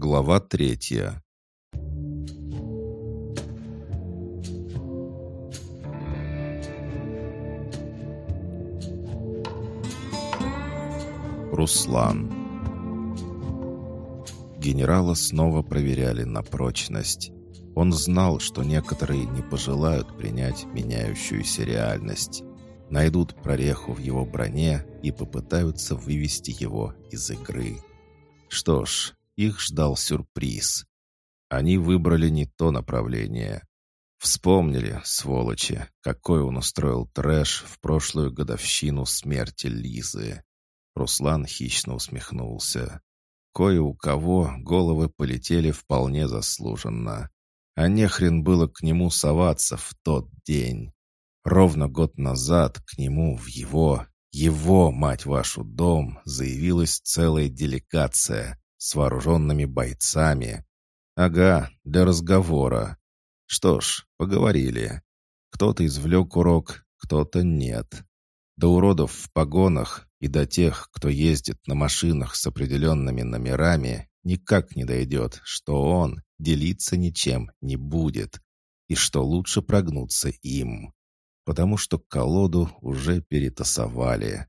Глава третья. Руслан. Генерала снова проверяли на прочность. Он знал, что некоторые не пожелают принять меняющуюся реальность. Найдут прореху в его броне и попытаются вывести его из игры. Что ж, их ждал сюрприз. Они выбрали не то направление. Вспомнили, сволочи, какой он устроил трэш в прошлую годовщину смерти Лизы. Руслан хищно усмехнулся. Кое у кого головы полетели вполне заслуженно. А нехрен было к нему соваться в тот день. Ровно год назад к нему в его, его, мать вашу, дом заявилась целая делегация с вооруженными бойцами. Ага, для разговора. Что ж, поговорили. Кто-то извлек урок, кто-то нет. До уродов в погонах и до тех, кто ездит на машинах с определенными номерами, никак не дойдет, что он делиться ничем не будет, и что лучше прогнуться им, потому что колоду уже перетасовали.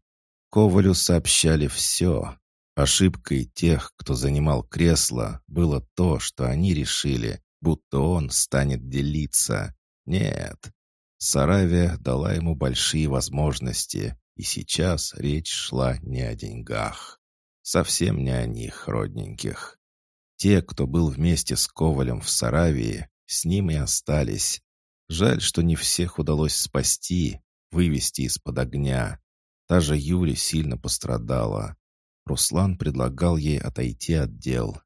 Ковалю сообщали все, Ошибкой тех, кто занимал кресло, было то, что они решили, будто он станет делиться. Нет. Саравия дала ему большие возможности, и сейчас речь шла не о деньгах. Совсем не о них, родненьких. Те, кто был вместе с Ковалем в Саравии, с ним и остались. Жаль, что не всех удалось спасти, вывести из-под огня. Та же Юля сильно пострадала. Руслан предлагал ей отойти от дел.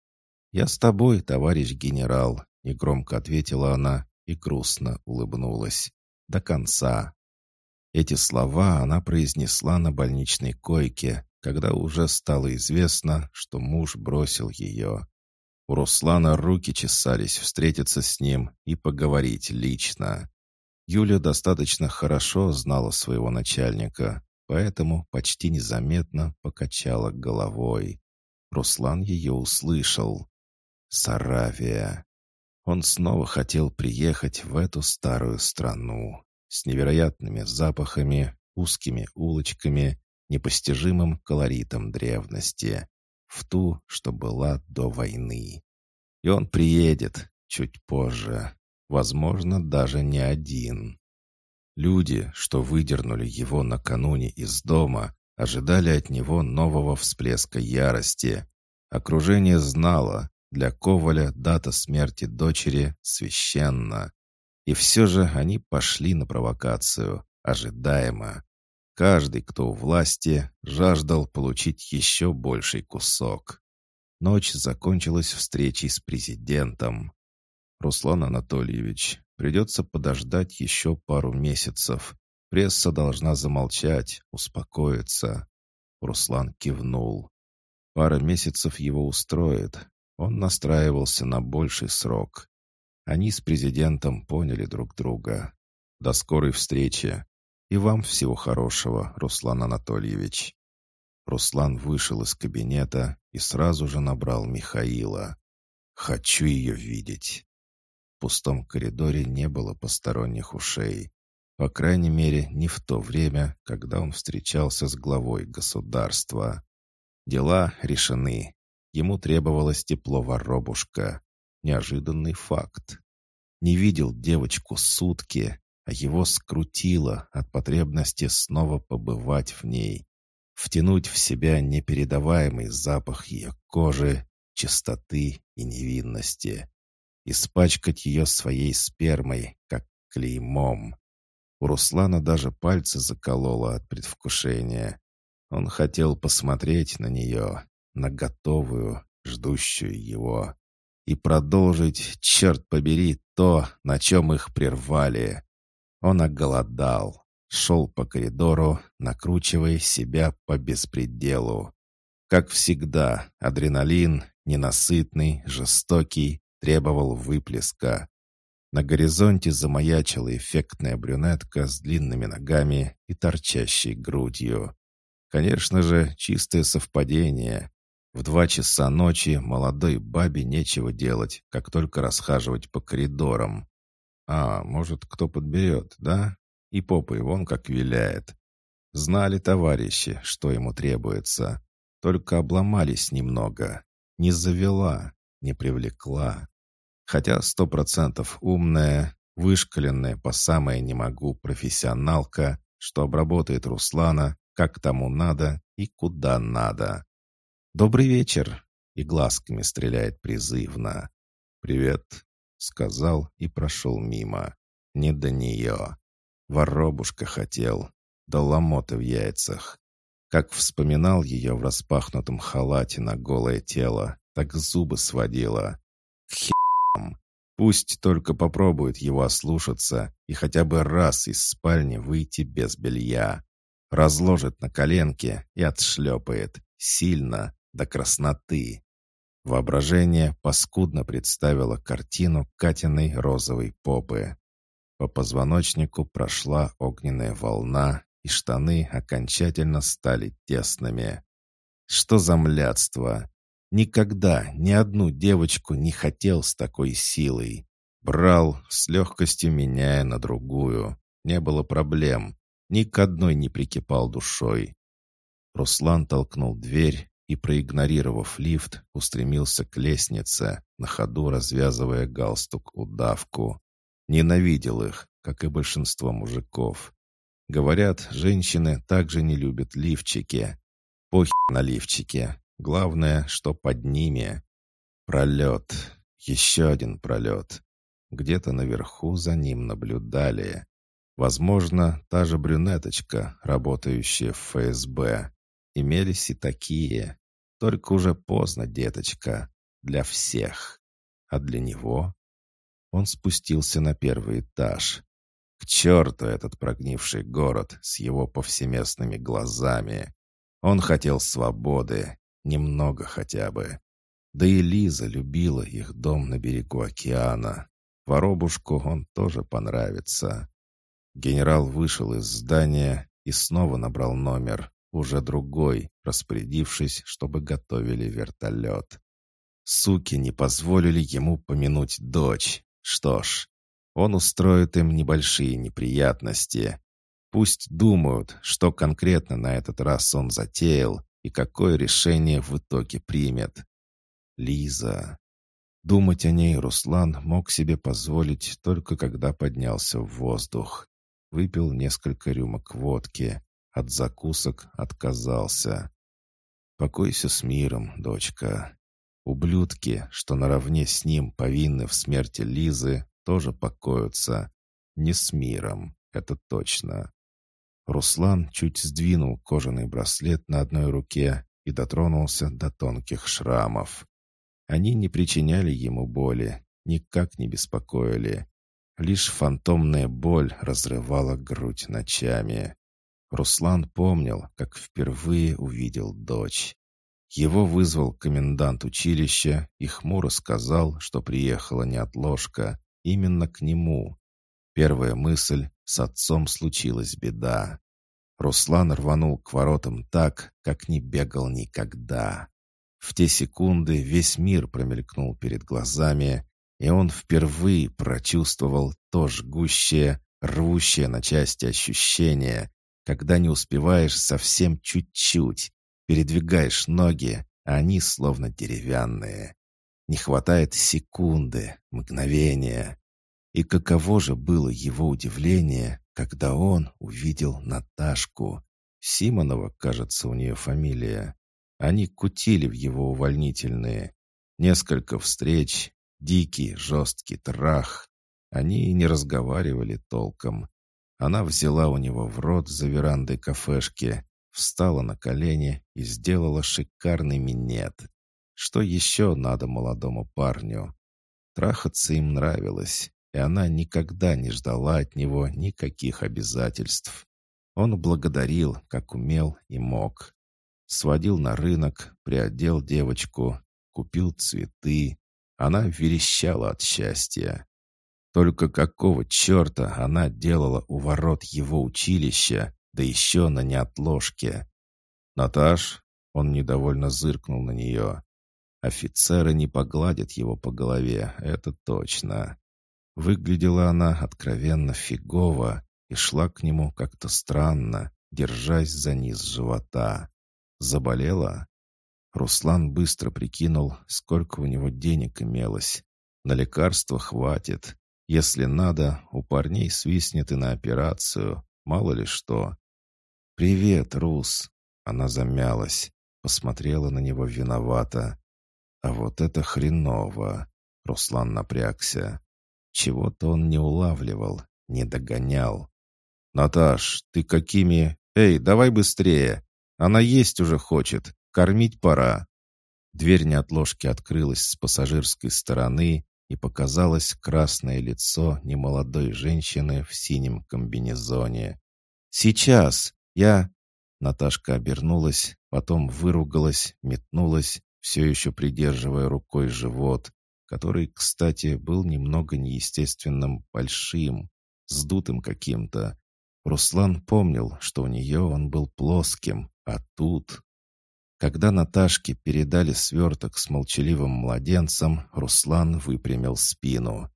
«Я с тобой, товарищ генерал», — негромко ответила она и грустно улыбнулась. «До конца». Эти слова она произнесла на больничной койке, когда уже стало известно, что муж бросил ее. У Руслана руки чесались встретиться с ним и поговорить лично. Юля достаточно хорошо знала своего начальника, поэтому почти незаметно покачала головой. Руслан ее услышал. Саравия. Он снова хотел приехать в эту старую страну с невероятными запахами, узкими улочками, непостижимым колоритом древности, в ту, что была до войны. И он приедет чуть позже, возможно, даже не один. Люди, что выдернули его накануне из дома, ожидали от него нового всплеска ярости. Окружение знало, для Коваля дата смерти дочери священна. И все же они пошли на провокацию, ожидаемо. Каждый, кто у власти, жаждал получить еще больший кусок. Ночь закончилась встречей с президентом. «Руслан Анатольевич, Придется подождать еще пару месяцев. Пресса должна замолчать, успокоиться. Руслан кивнул. Пара месяцев его устроит. Он настраивался на больший срок. Они с президентом поняли друг друга. До скорой встречи. И вам всего хорошего, Руслан Анатольевич. Руслан вышел из кабинета и сразу же набрал Михаила. «Хочу ее видеть» пустом коридоре не было посторонних ушей. По крайней мере, не в то время, когда он встречался с главой государства. Дела решены. Ему требовалось тепло воробушка. Неожиданный факт. Не видел девочку сутки, а его скрутило от потребности снова побывать в ней. Втянуть в себя непередаваемый запах ее кожи, чистоты и невинности испачкать ее своей спермой, как клеймом. У Руслана даже пальцы закололо от предвкушения. Он хотел посмотреть на нее, на готовую, ждущую его, и продолжить, черт побери, то, на чем их прервали. Он оголодал, шел по коридору, накручивая себя по беспределу. Как всегда, адреналин, ненасытный, жестокий, требовал выплеска. На горизонте замаячила эффектная брюнетка с длинными ногами и торчащей грудью. Конечно же, чистое совпадение. В два часа ночи молодой бабе нечего делать, как только расхаживать по коридорам. А, может, кто подберет, да? И попой вон как виляет. Знали товарищи, что ему требуется. Только обломались немного. Не завела, не привлекла. Хотя сто процентов умная, вышкаленная по самое не могу профессионалка, что обработает Руслана, как тому надо и куда надо. «Добрый вечер!» и глазками стреляет призывно. «Привет!» — сказал и прошел мимо. Не до нее. Воробушка хотел. Да ломота в яйцах. Как вспоминал ее в распахнутом халате на голое тело, так зубы сводила. К херам. Пусть только попробует его ослушаться и хотя бы раз из спальни выйти без белья. Разложит на коленке и отшлепает. Сильно, до красноты. Воображение паскудно представило картину Катиной розовой попы. По позвоночнику прошла огненная волна, и штаны окончательно стали тесными. Что за млядство! Никогда ни одну девочку не хотел с такой силой. Брал, с легкостью меняя на другую. Не было проблем. Ни к одной не прикипал душой. Руслан толкнул дверь, и, проигнорировав лифт, устремился к лестнице, на ходу развязывая галстук-удавку. Ненавидел их, как и большинство мужиков. Говорят, женщины также не любят лифчики. Похер на лифчики. Главное, что под ними. Пролет. Еще один пролет. Где-то наверху за ним наблюдали. Возможно, та же брюнеточка, работающая в ФСБ. Имелись и такие. Только уже поздно, деточка. Для всех. А для него? Он спустился на первый этаж. К черту этот прогнивший город с его повсеместными глазами. Он хотел свободы. Немного хотя бы. Да и Лиза любила их дом на берегу океана. Воробушку он тоже понравится. Генерал вышел из здания и снова набрал номер уже другой, распорядившись, чтобы готовили вертолет. Суки не позволили ему помянуть дочь. Что ж, он устроит им небольшие неприятности. Пусть думают, что конкретно на этот раз он затеял и какое решение в итоге примет. Лиза. Думать о ней Руслан мог себе позволить только когда поднялся в воздух. Выпил несколько рюмок водки, от закусок отказался. «Покойся с миром, дочка. Ублюдки, что наравне с ним повинны в смерти Лизы, тоже покоятся. Не с миром, это точно». Руслан чуть сдвинул кожаный браслет на одной руке и дотронулся до тонких шрамов. Они не причиняли ему боли, никак не беспокоили. Лишь фантомная боль разрывала грудь ночами. Руслан помнил, как впервые увидел дочь. Его вызвал комендант училища и хмуро сказал, что приехала неотложка именно к нему. Первая мысль — с отцом случилась беда. Руслан рванул к воротам так, как не бегал никогда. В те секунды весь мир промелькнул перед глазами, и он впервые прочувствовал то жгущее, рвущее на части ощущение, когда не успеваешь совсем чуть-чуть, передвигаешь ноги, а они словно деревянные. Не хватает секунды, мгновения. И каково же было его удивление, когда он увидел Наташку. Симонова, кажется, у нее фамилия. Они кутили в его увольнительные. Несколько встреч, дикий, жесткий трах. Они и не разговаривали толком. Она взяла у него в рот за верандой кафешки, встала на колени и сделала шикарный минет. Что еще надо молодому парню? Трахаться им нравилось, и она никогда не ждала от него никаких обязательств. Он благодарил, как умел и мог. Сводил на рынок, приодел девочку, купил цветы. Она верещала от счастья. Только какого черта она делала у ворот его училища, да еще на неотложке? «Наташ, Он недовольно зыркнул на нее. Офицеры не погладят его по голове, это точно. Выглядела она откровенно фигово и шла к нему как-то странно, держась за низ живота. Заболела? Руслан быстро прикинул, сколько у него денег имелось. На лекарства хватит. Если надо, у парней свистнет и на операцию. Мало ли что. «Привет, Рус!» Она замялась, посмотрела на него виновато. «А вот это хреново!» Руслан напрягся. Чего-то он не улавливал, не догонял. «Наташ, ты какими... Эй, давай быстрее! Она есть уже хочет, кормить пора!» Дверь неотложки открылась с пассажирской стороны, и показалось красное лицо немолодой женщины в синем комбинезоне. «Сейчас! Я...» Наташка обернулась, потом выругалась, метнулась, все еще придерживая рукой живот, который, кстати, был немного неестественным большим, сдутым каким-то. Руслан помнил, что у нее он был плоским, а тут... Когда Наташке передали сверток с молчаливым младенцем, Руслан выпрямил спину.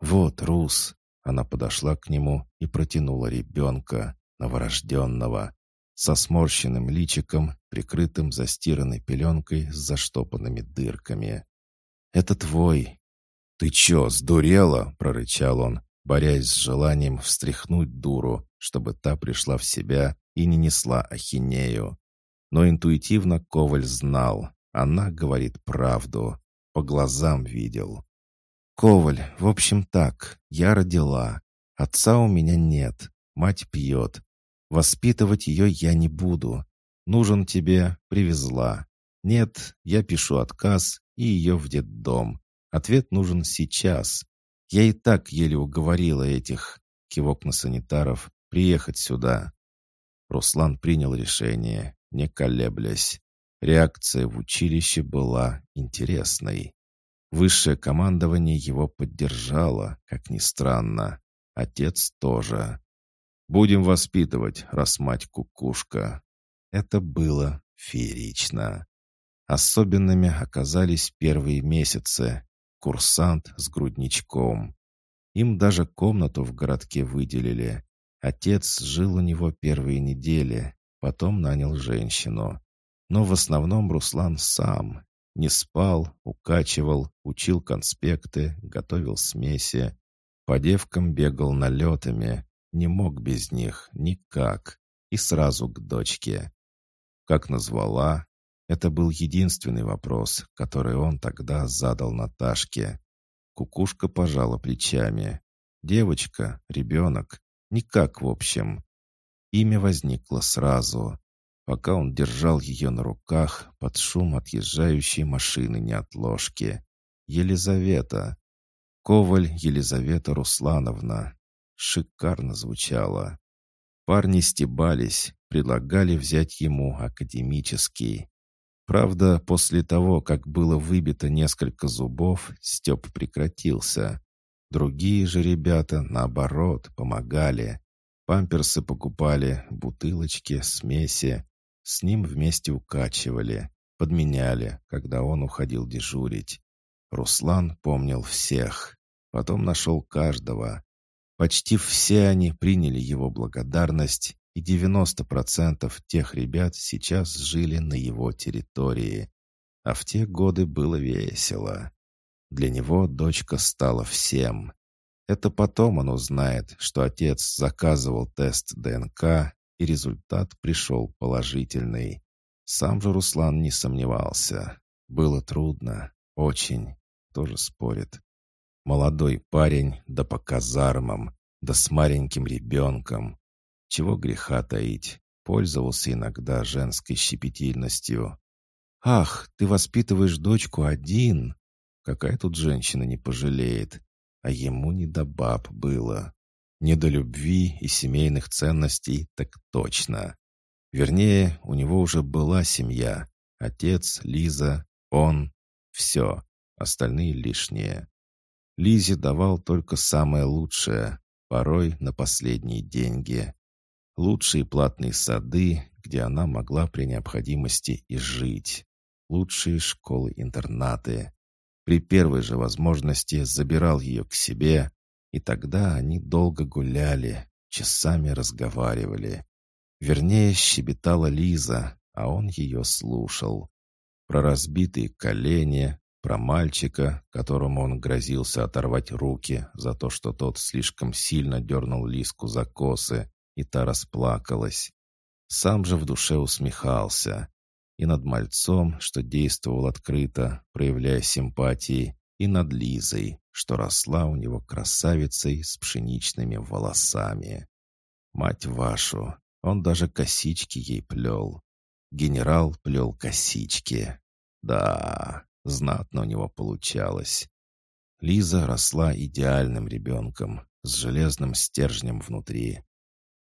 «Вот, Рус!» Она подошла к нему и протянула ребенка, новорожденного, со сморщенным личиком, прикрытым застиранной пеленкой с заштопанными дырками. «Это твой». «Ты чё, сдурела?» — прорычал он, борясь с желанием встряхнуть дуру, чтобы та пришла в себя и не несла ахинею. Но интуитивно Коваль знал, она говорит правду, по глазам видел. «Коваль, в общем так, я родила. Отца у меня нет, мать пьет. Воспитывать ее я не буду. Нужен тебе, привезла. Нет, я пишу отказ и ее в детдом. Ответ нужен сейчас. Я и так еле уговорила этих, кивок на санитаров, приехать сюда. Руслан принял решение не колеблясь. Реакция в училище была интересной. Высшее командование его поддержало, как ни странно. Отец тоже. «Будем воспитывать, раз мать кукушка». Это было феерично. Особенными оказались первые месяцы. Курсант с грудничком. Им даже комнату в городке выделили. Отец жил у него первые недели, Потом нанял женщину. Но в основном Руслан сам. Не спал, укачивал, учил конспекты, готовил смеси. По девкам бегал налетами. Не мог без них, никак. И сразу к дочке. Как назвала? Это был единственный вопрос, который он тогда задал Наташке. Кукушка пожала плечами. Девочка, ребенок. Никак, в общем. Имя возникло сразу, пока он держал ее на руках под шум отъезжающей машины неотложки. Елизавета. Коваль Елизавета Руслановна. Шикарно звучало. Парни стебались, предлагали взять ему академический. Правда, после того, как было выбито несколько зубов, степ прекратился. Другие же ребята, наоборот, помогали. Памперсы покупали, бутылочки, смеси. С ним вместе укачивали, подменяли, когда он уходил дежурить. Руслан помнил всех. Потом нашел каждого. Почти все они приняли его благодарность, и 90% тех ребят сейчас жили на его территории. А в те годы было весело. Для него дочка стала всем. Это потом он узнает, что отец заказывал тест ДНК, и результат пришел положительный. Сам же Руслан не сомневался. Было трудно, очень, тоже спорит. Молодой парень, да по казармам, да с маленьким ребенком. Чего греха таить, пользовался иногда женской щепетильностью. «Ах, ты воспитываешь дочку один!» Какая тут женщина не пожалеет? а ему не до баб было. Не до любви и семейных ценностей, так точно. Вернее, у него уже была семья. Отец, Лиза, он. Все. Остальные лишние. Лизе давал только самое лучшее, порой на последние деньги. Лучшие платные сады, где она могла при необходимости и жить. Лучшие школы-интернаты. При первой же возможности забирал ее к себе, и тогда они долго гуляли, часами разговаривали. Вернее, щебетала Лиза, а он ее слушал. Про разбитые колени, про мальчика, которому он грозился оторвать руки за то, что тот слишком сильно дернул Лиску за косы, и та расплакалась. Сам же в душе усмехался. И над мальцом, что действовал открыто, проявляя симпатии, и над Лизой, что росла у него красавицей с пшеничными волосами. Мать вашу, он даже косички ей плел. Генерал плел косички. Да, знатно у него получалось. Лиза росла идеальным ребенком, с железным стержнем внутри.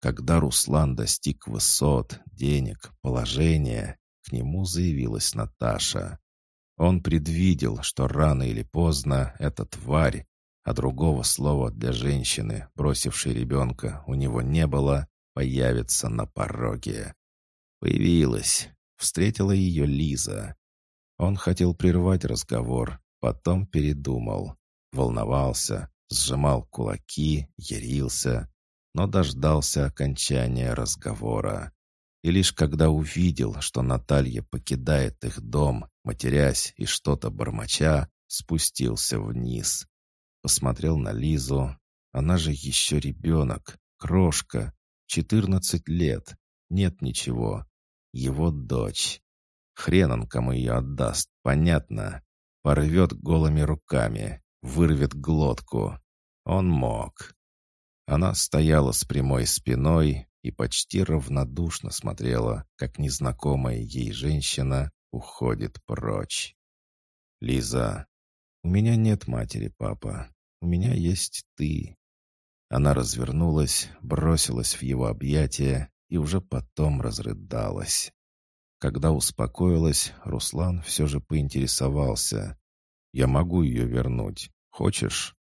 Когда Руслан достиг высот, денег, положения, к нему заявилась Наташа. Он предвидел, что рано или поздно эта тварь, а другого слова для женщины, бросившей ребенка, у него не было, появится на пороге. Появилась. Встретила ее Лиза. Он хотел прервать разговор, потом передумал. Волновался, сжимал кулаки, ярился, но дождался окончания разговора. И лишь когда увидел, что Наталья покидает их дом, матерясь и что-то бормоча, спустился вниз. Посмотрел на Лизу. Она же еще ребенок, крошка, четырнадцать лет. Нет ничего. Его дочь. Хрен он кому ее отдаст, понятно. Порвет голыми руками, вырвет глотку. Он мог. Она стояла с прямой спиной и почти равнодушно смотрела, как незнакомая ей женщина уходит прочь. «Лиза, у меня нет матери, папа. У меня есть ты». Она развернулась, бросилась в его объятия и уже потом разрыдалась. Когда успокоилась, Руслан все же поинтересовался. «Я могу ее вернуть. Хочешь?»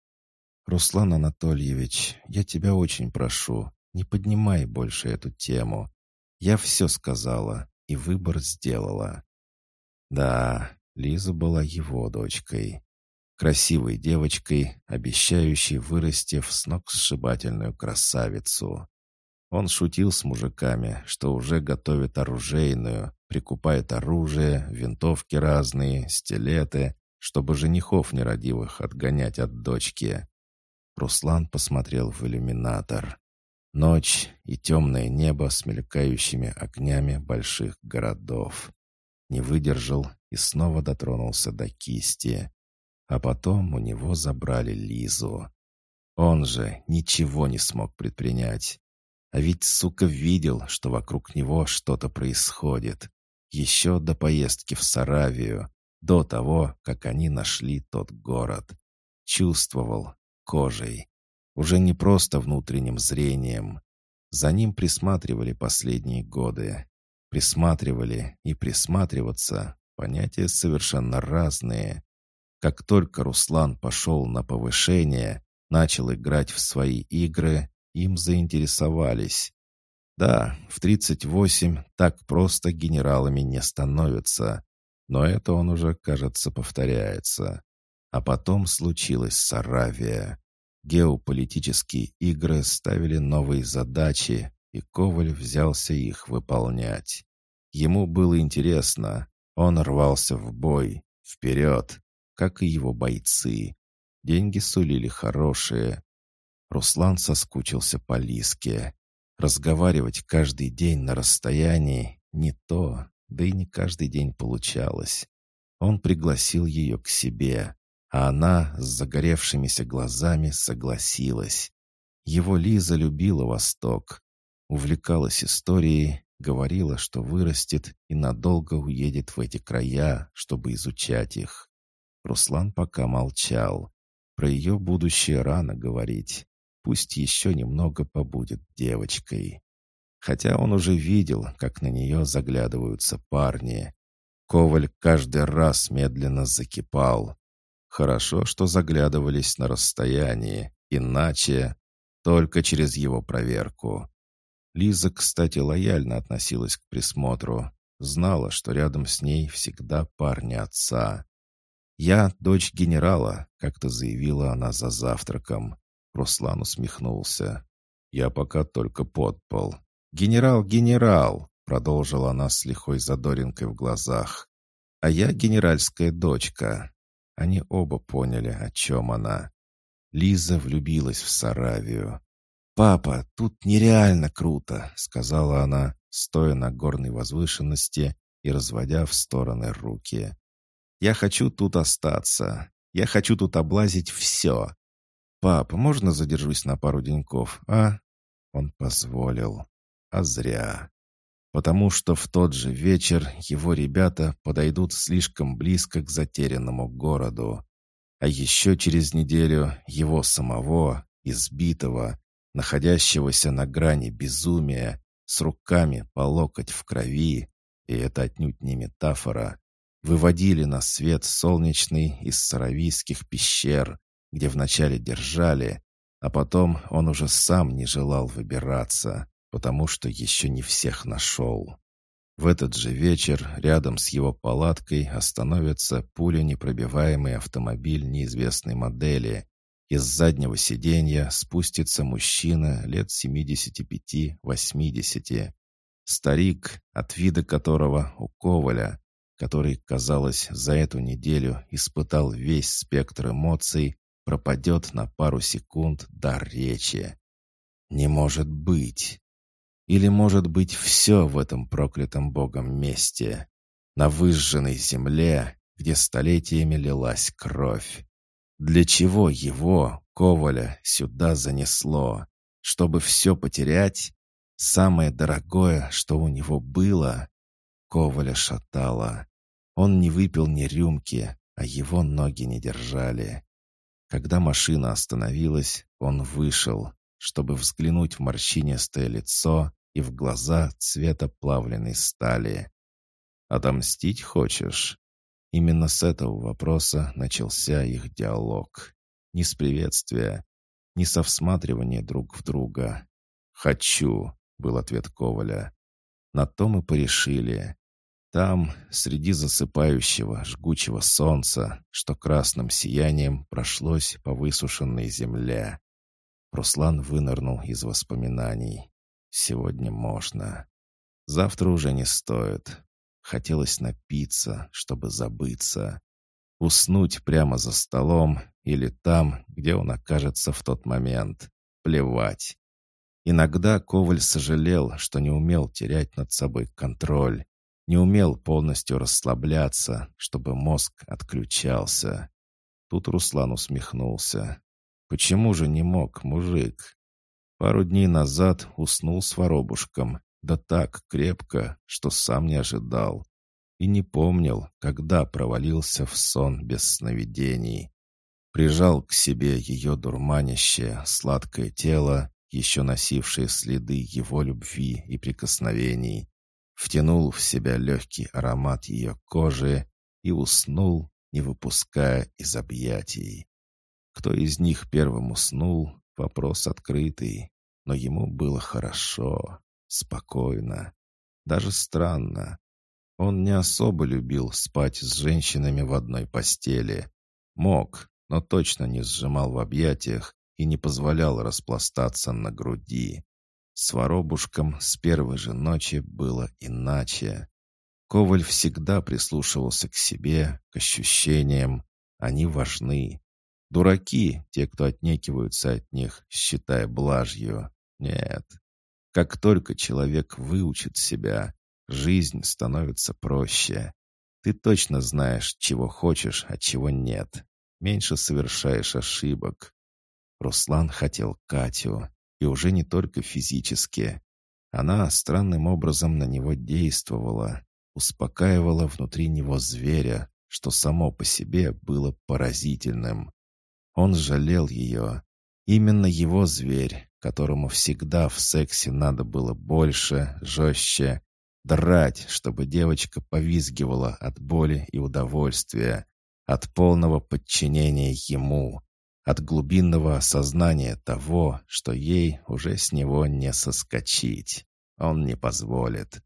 «Руслан Анатольевич, я тебя очень прошу, не поднимай больше эту тему. Я все сказала и выбор сделала». Да, Лиза была его дочкой. Красивой девочкой, обещающей вырасти в сногсшибательную красавицу. Он шутил с мужиками, что уже готовит оружейную, прикупает оружие, винтовки разные, стилеты, чтобы женихов нерадивых отгонять от дочки. Руслан посмотрел в иллюминатор. Ночь и темное небо с мелькающими огнями больших городов. Не выдержал и снова дотронулся до кисти. А потом у него забрали Лизу. Он же ничего не смог предпринять. А ведь, сука, видел, что вокруг него что-то происходит. Еще до поездки в Саравию, до того, как они нашли тот город. Чувствовал, кожей. Уже не просто внутренним зрением. За ним присматривали последние годы. Присматривали и присматриваться — понятия совершенно разные. Как только Руслан пошел на повышение, начал играть в свои игры, им заинтересовались. Да, в 38 так просто генералами не становятся, но это он уже, кажется, повторяется. А потом случилась Саравия. Геополитические игры ставили новые задачи, и Коваль взялся их выполнять. Ему было интересно, он рвался в бой, вперед, как и его бойцы. Деньги сулили хорошие. Руслан соскучился по Лиске. Разговаривать каждый день на расстоянии — не то, да и не каждый день получалось. Он пригласил ее к себе. А она с загоревшимися глазами согласилась. Его Лиза любила Восток, увлекалась историей, говорила, что вырастет и надолго уедет в эти края, чтобы изучать их. Руслан пока молчал. Про ее будущее рано говорить. Пусть еще немного побудет девочкой. Хотя он уже видел, как на нее заглядываются парни. Коваль каждый раз медленно закипал. Хорошо, что заглядывались на расстоянии, иначе только через его проверку. Лиза, кстати, лояльно относилась к присмотру. Знала, что рядом с ней всегда парни отца. «Я дочь генерала», — как-то заявила она за завтраком. Руслан усмехнулся. «Я пока только подпол». «Генерал, генерал!» — продолжила она с лихой задоринкой в глазах. «А я генеральская дочка». Они оба поняли, о чем она. Лиза влюбилась в Саравию. «Папа, тут нереально круто», — сказала она, стоя на горной возвышенности и разводя в стороны руки. «Я хочу тут остаться. Я хочу тут облазить все. Пап, можно задержусь на пару деньков, а?» Он позволил. А зря. Потому что в тот же вечер его ребята подойдут слишком близко к затерянному городу. А еще через неделю его самого, избитого, находящегося на грани безумия, с руками по локоть в крови, и это отнюдь не метафора, выводили на свет солнечный из саравийских пещер, где вначале держали, а потом он уже сам не желал выбираться, потому что еще не всех нашел. В этот же вечер рядом с его палаткой остановится пуленепробиваемый автомобиль неизвестной модели, из заднего сиденья спустится мужчина лет 75-80. Старик, от вида которого у Коваля, который, казалось, за эту неделю испытал весь спектр эмоций, пропадет на пару секунд дар речи. Не может быть. Или может быть все в этом проклятом богом месте, на выжженной земле, где столетиями лилась кровь. Для чего его, Коваля, сюда занесло? Чтобы все потерять? Самое дорогое, что у него было? Коваля шатало. Он не выпил ни рюмки, а его ноги не держали. Когда машина остановилась, он вышел, чтобы взглянуть в морщинистое лицо и в глаза цвета плавленной стали. «Отомстить хочешь?» Именно с этого вопроса начался их диалог. Не с приветствия, не со всматривания друг в друга. «Хочу», — был ответ Коваля. На то мы порешили. Там, среди засыпающего, жгучего солнца, что красным сиянием прошлось по высушенной земле. Руслан вынырнул из воспоминаний. «Сегодня можно. Завтра уже не стоит. Хотелось напиться, чтобы забыться. Уснуть прямо за столом или там, где он окажется в тот момент. Плевать. Иногда Коваль сожалел, что не умел терять над собой контроль, не умел полностью расслабляться, чтобы мозг отключался. Тут Руслан усмехнулся. «Почему же не мог, мужик?» Пару дней назад уснул с воробушком, да так крепко, что сам не ожидал. И не помнил, когда провалился в сон без сновидений. Прижал к себе ее дурманящее, сладкое тело, еще носившее следы его любви и прикосновений. Втянул в себя легкий аромат ее кожи и уснул, не выпуская из объятий. Кто из них первым уснул, вопрос открытый, но ему было хорошо. Спокойно. Даже странно. Он не особо любил спать с женщинами в одной постели. Мог, но точно не сжимал в объятиях и не позволял распластаться на груди. С воробушком с первой же ночи было иначе. Коваль всегда прислушивался к себе, к ощущениям. Они важны. Дураки, те, кто отнекиваются от них, считая блажью. Нет, как только человек выучит себя, жизнь становится проще. Ты точно знаешь, чего хочешь, а чего нет. Меньше совершаешь ошибок. Руслан хотел Катю, и уже не только физически. Она странным образом на него действовала, успокаивала внутри него зверя, что само по себе было поразительным. Он жалел ее. Именно его зверь, которому всегда в сексе надо было больше, жестче, драть, чтобы девочка повизгивала от боли и удовольствия, от полного подчинения ему. от глубинного осознания того, что ей уже с него не соскочить. Он не позволит.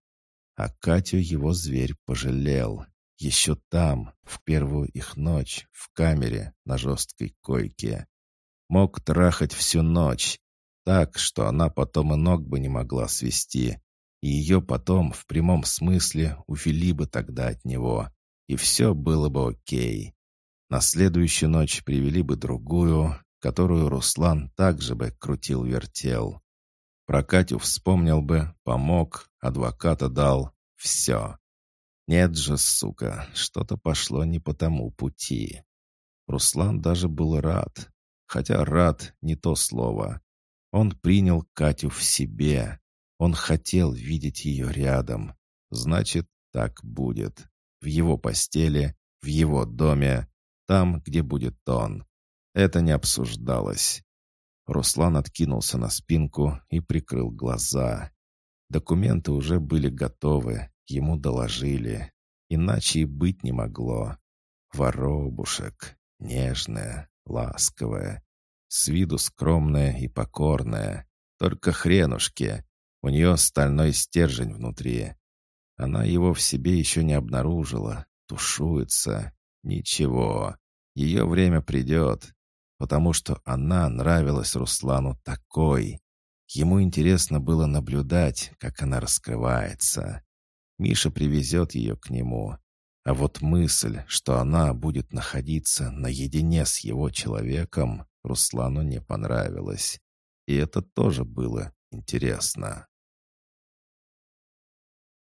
А Катю его зверь пожалел. Еще там, в первую их ночь, в камере, на жесткой койке. Мог трахать всю ночь, так, что она потом и ног бы не могла свести, и ее потом в прямом смысле увели бы тогда от него, и все было бы окей. На следующую ночь привели бы другую, которую Руслан также бы крутил-вертел. Про Катю вспомнил бы, помог, адвоката дал. Все. Нет же, сука, что-то пошло не по тому пути. Руслан даже был рад. Хотя рад — не то слово. Он принял Катю в себе. Он хотел видеть ее рядом. Значит, так будет. В его постели, в его доме, там, где будет он. Это не обсуждалось. Руслан откинулся на спинку и прикрыл глаза. Документы уже были готовы, ему доложили. Иначе и быть не могло. Воробушек, нежная, ласковая, с виду скромная и покорная. Только хренушки. У нее стальной стержень внутри. Она его в себе еще не обнаружила. Тушуется. Ничего. Ее время придет. Потому что она нравилась Руслану такой. Ему интересно было наблюдать, как она раскрывается. Миша привезет ее к нему. А вот мысль, что она будет находиться наедине с его человеком, Руслану не понравилось. И это тоже было интересно.